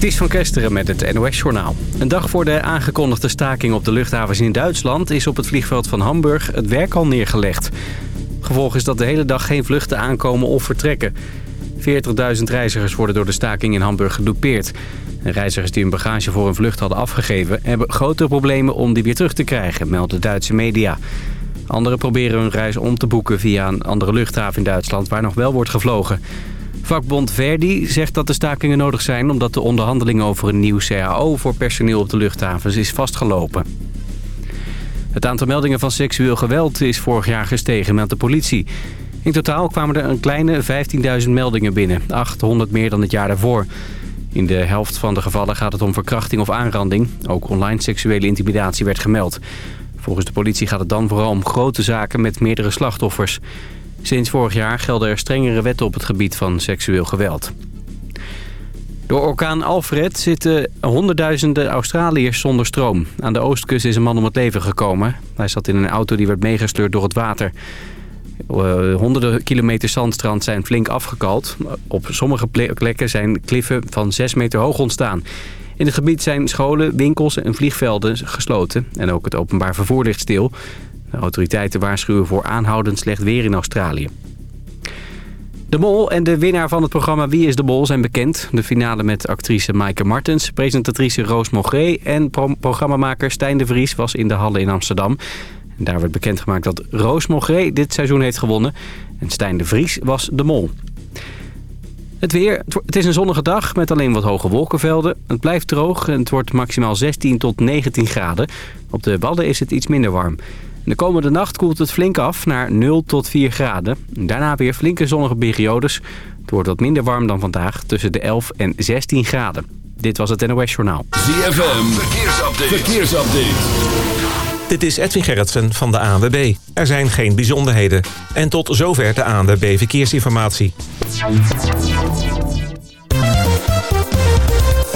Ties van Kesteren met het NOS-journaal. Een dag voor de aangekondigde staking op de luchthavens in Duitsland... is op het vliegveld van Hamburg het werk al neergelegd. Gevolg is dat de hele dag geen vluchten aankomen of vertrekken. 40.000 reizigers worden door de staking in Hamburg gedupeerd. Reizigers die hun bagage voor een vlucht hadden afgegeven... hebben grote problemen om die weer terug te krijgen, melden Duitse media. Anderen proberen hun reis om te boeken via een andere luchthaven in Duitsland... waar nog wel wordt gevlogen... Vakbond Verdi zegt dat de stakingen nodig zijn... omdat de onderhandeling over een nieuw CAO voor personeel op de luchthavens is vastgelopen. Het aantal meldingen van seksueel geweld is vorig jaar gestegen, meldt de politie. In totaal kwamen er een kleine 15.000 meldingen binnen, 800 meer dan het jaar daarvoor. In de helft van de gevallen gaat het om verkrachting of aanranding. Ook online seksuele intimidatie werd gemeld. Volgens de politie gaat het dan vooral om grote zaken met meerdere slachtoffers. Sinds vorig jaar gelden er strengere wetten op het gebied van seksueel geweld. Door orkaan Alfred zitten honderdduizenden Australiërs zonder stroom. Aan de oostkust is een man om het leven gekomen. Hij zat in een auto die werd meegesleurd door het water. Eh, honderden kilometers zandstrand zijn flink afgekald. Op sommige plekken zijn kliffen van 6 meter hoog ontstaan. In het gebied zijn scholen, winkels en vliegvelden gesloten. En ook het openbaar vervoer ligt stil. De autoriteiten waarschuwen voor aanhoudend slecht weer in Australië. De Mol en de winnaar van het programma Wie is de Mol zijn bekend. De finale met actrice Maaike Martens, presentatrice Roos Mogré... en programmamaker Stijn de Vries was in de Halle in Amsterdam. Daar werd bekendgemaakt dat Roos Mogré dit seizoen heeft gewonnen... en Stijn de Vries was de Mol. Het weer. Het is een zonnige dag met alleen wat hoge wolkenvelden. Het blijft droog en het wordt maximaal 16 tot 19 graden. Op de Wadden is het iets minder warm. De komende nacht koelt het flink af naar 0 tot 4 graden. Daarna weer flinke zonnige periodes. Het wordt wat minder warm dan vandaag, tussen de 11 en 16 graden. Dit was het NOS Journaal. ZFM, verkeersupdate. verkeersupdate. Dit is Edwin Gerritsen van de ANWB. Er zijn geen bijzonderheden. En tot zover de ANWB Verkeersinformatie.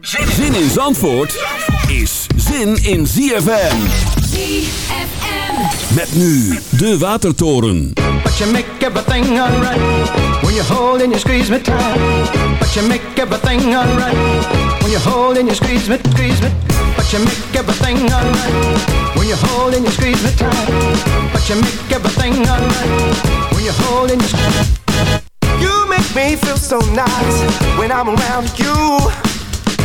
Zin in Zandvoort is zin in ZFM. ZFM. Met nu de Watertoren. But you make everything alright when you hold and you squeeze me tight. But you make everything alright when you hold and you squeeze me, squeeze me. But you make everything alright when you hold and you squeeze me tight. But you make everything alright when you hold and you squeeze. You make me feel so nice when I'm around you.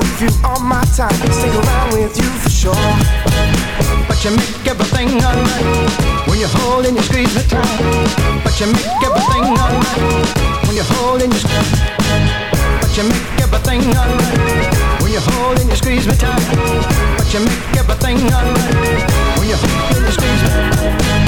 I'll you all my time, stick around with you for sure. But you make everything alright when you hold and you squeeze me tight. But you make everything alright when you hold and you squeeze. But you make everything alright when you hold and you squeeze me tight. But you make everything alright when you hold and you squeeze me. If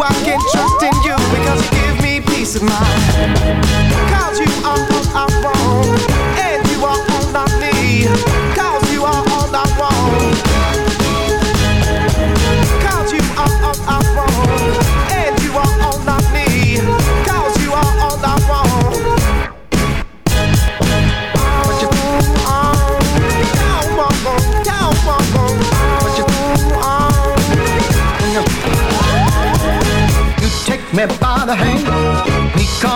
I can trust in you because you give me peace of mind. Cause you are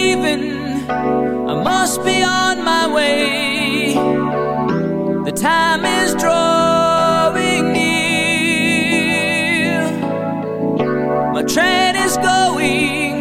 leaving, I must be on my way. The time is drawing near. My train is going,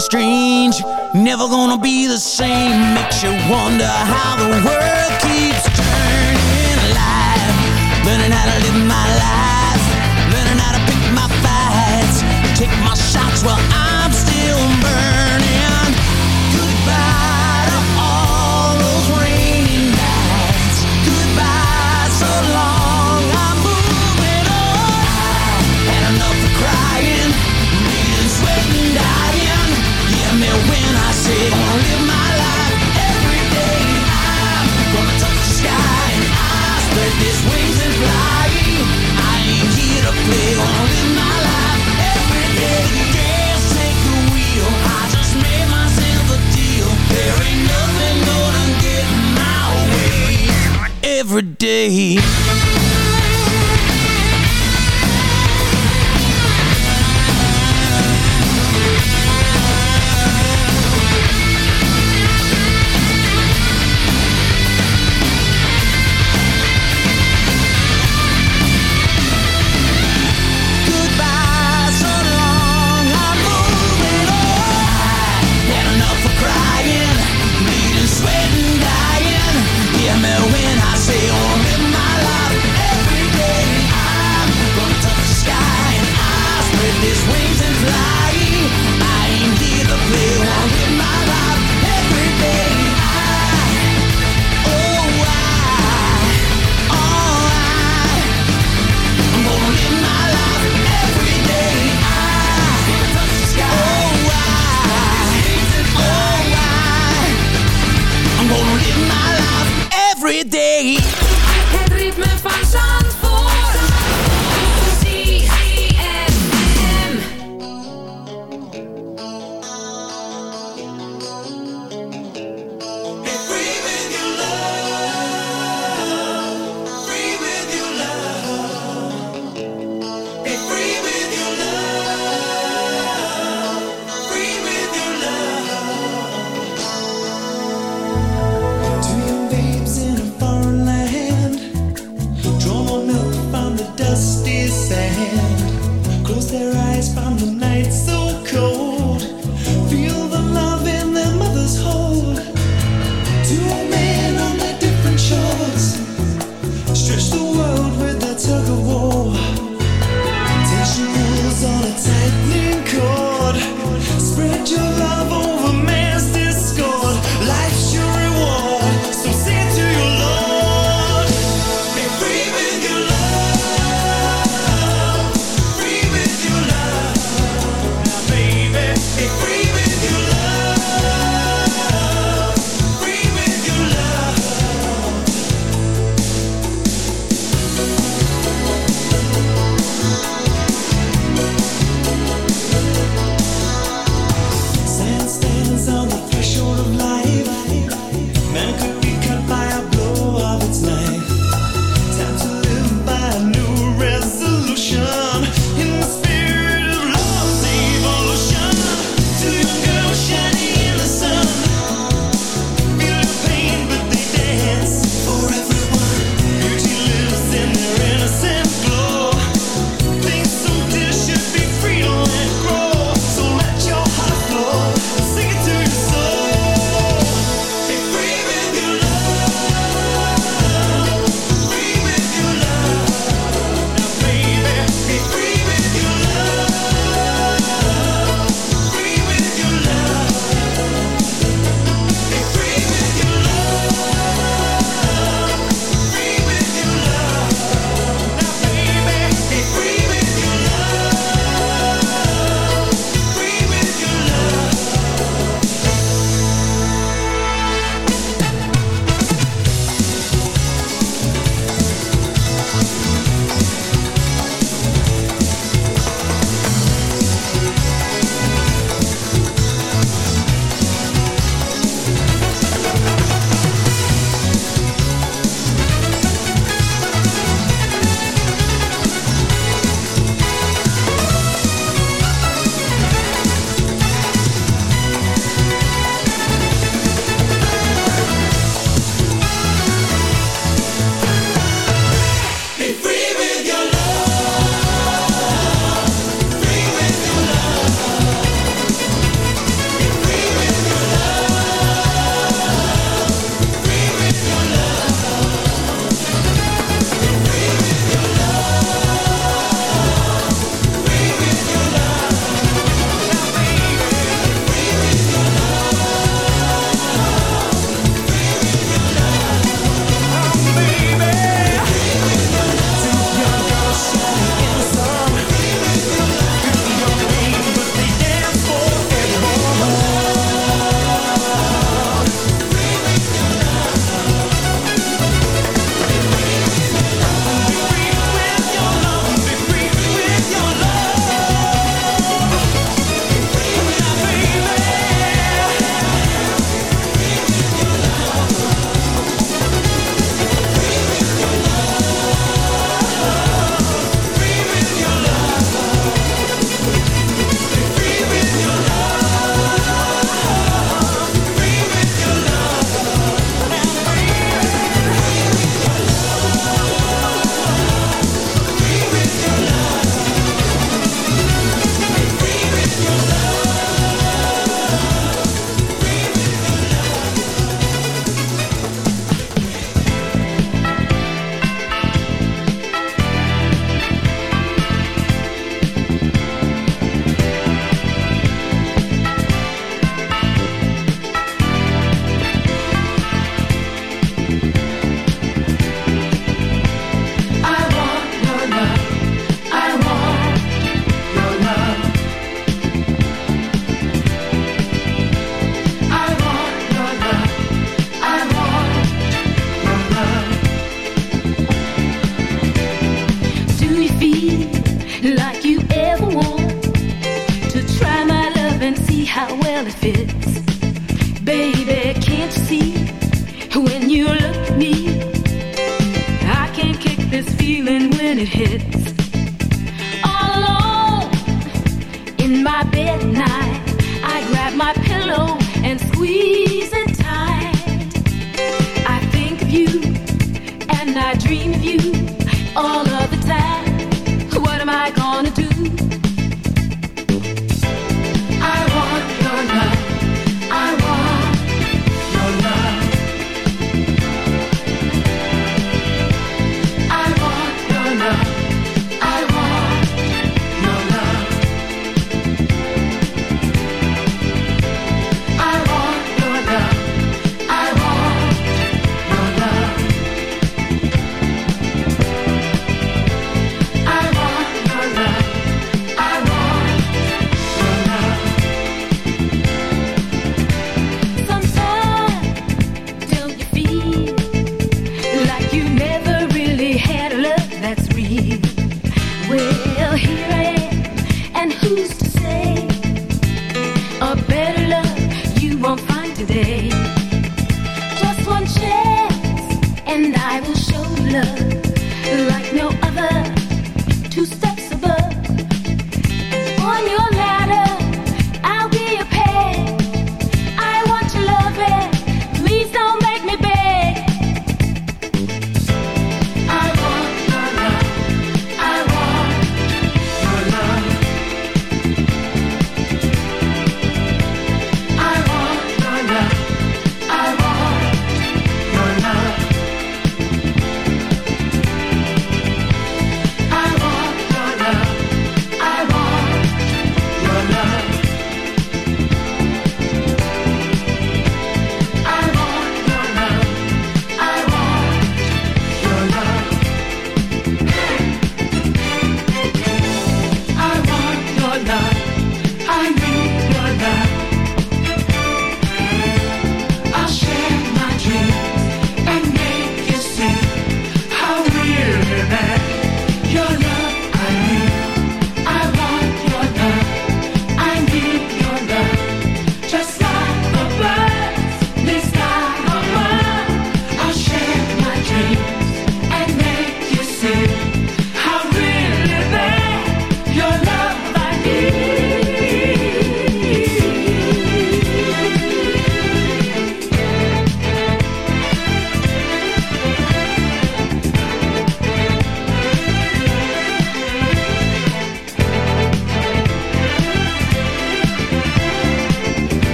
strange, never gonna be the same. Makes you wonder how the world keeps.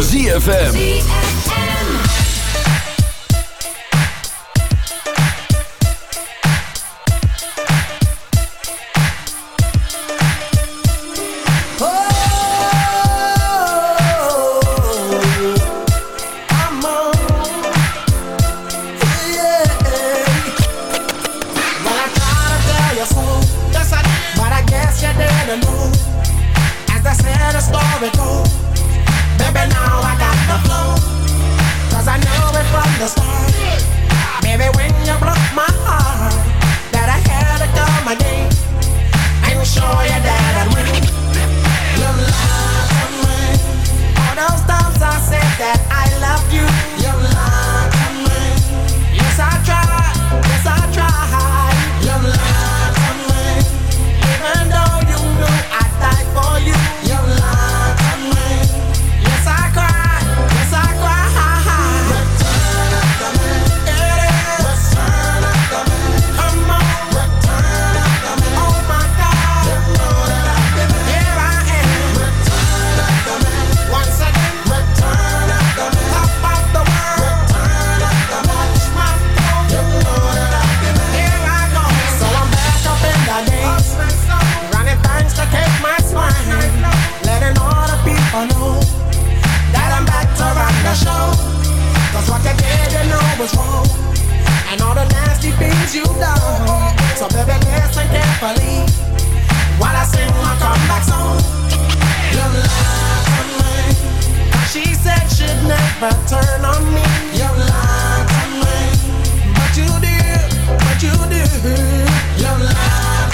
ZFM. while I sing my comeback song. To me. She said she'd never turn on me. You lied to me, but you did, but you did. You lied.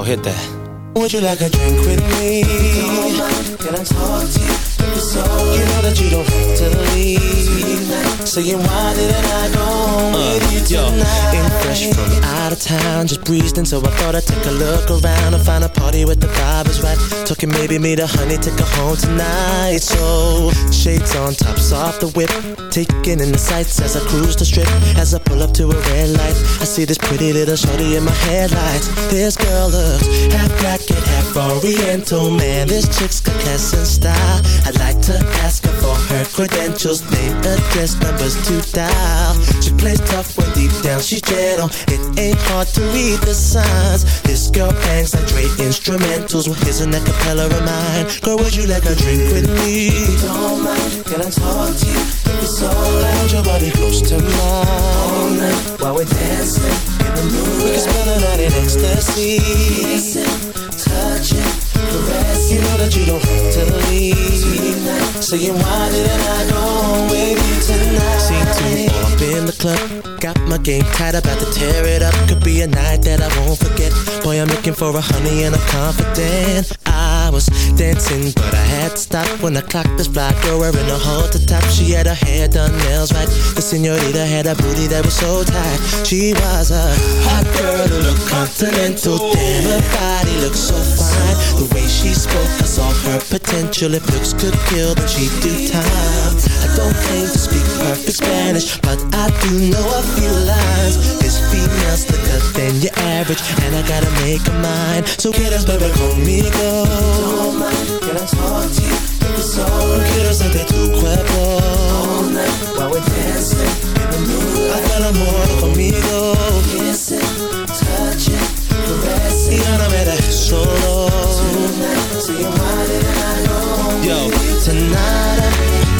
Yo, hit that. Would you like a drink with me? Can I talk to you? So You know that you don't have to leave. Saying why didn't I go home with you tonight? In fresh from out of town, just breezed in, so I thought I'd take a look around and find a party with the vibe is right. Talking maybe meet a honey, take her home tonight. So shades on, tops off the whip, taking in the sights as I cruise the strip. As I pull up to a red light, I see this pretty little shorty in my headlights. This girl looks half black and half oriental. Man, this chick's got class and style. I'd like to ask her for her credentials, name, address, numbers to dial. She plays tough when deep down she's gentle. It ain't hard to read the signs. This girl bangs like Dre instrumentals. Well, here's an acapella of mine. Girl, would you like a drink with me? Don't mind, can I talk to you? It's alright, your body close to mine. All night while we're dancing in the moonlight. We can spend the night in ecstasy. Kissing, touching, caressing. You know that you don't have to leave. Saying why didn't I go home with you tonight? Up in the club. Got my game tight, about to tear it up. Could be a night that I won't forget. Boy, I'm looking for a honey and I'm confident. I was dancing, but I had to stop when I clocked this black girl wearing a halter top. She had her hair done, nails right. The senorita had a booty that was so tight. She was a hot girl who looked continental. Damn, her body looked so fine. The way she spoke, I saw her potential. If looks could kill, then she'd do time. I don't claim to speak perfect Spanish, but I do know I feel lines. This female's slicker than your average, and I gotta make a mind. So quieres beber conmigo? Don't mind, can I talk to you? If it's alright, quiero sentir tu cuerpo. All night while we're dancing in the moonlight. Haz el amor conmigo. Kissing, touching, caressing. Y no me dejes solo. Tonight, so you why didn't I go home Yo, you tonight? I'm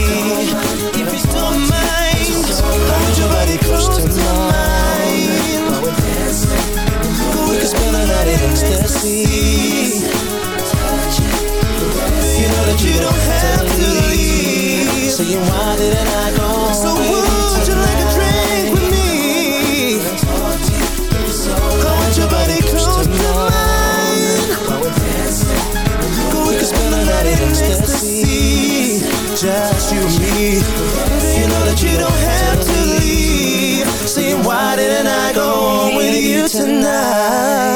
Ecstasy. You know that you don't have to leave. So you why didn't I go? So would you like a drink with me? Hold your body close to mine. Dancing, we can spend the night in ecstasy. Just you and me. You know that you don't have to leave. Saying why didn't I go with you tonight?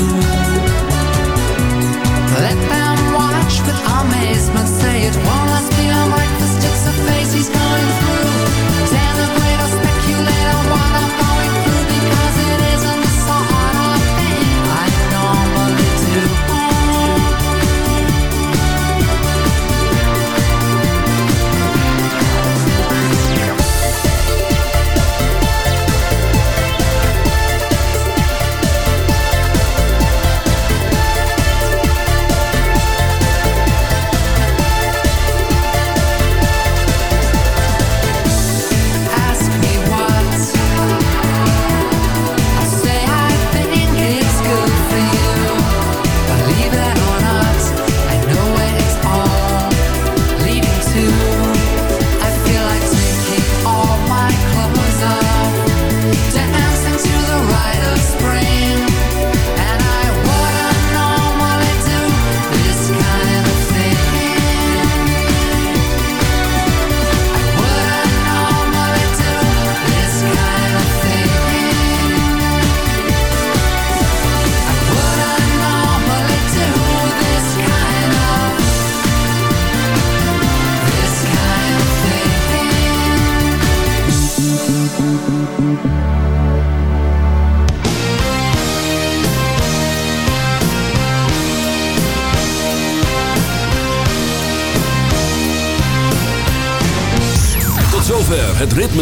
you.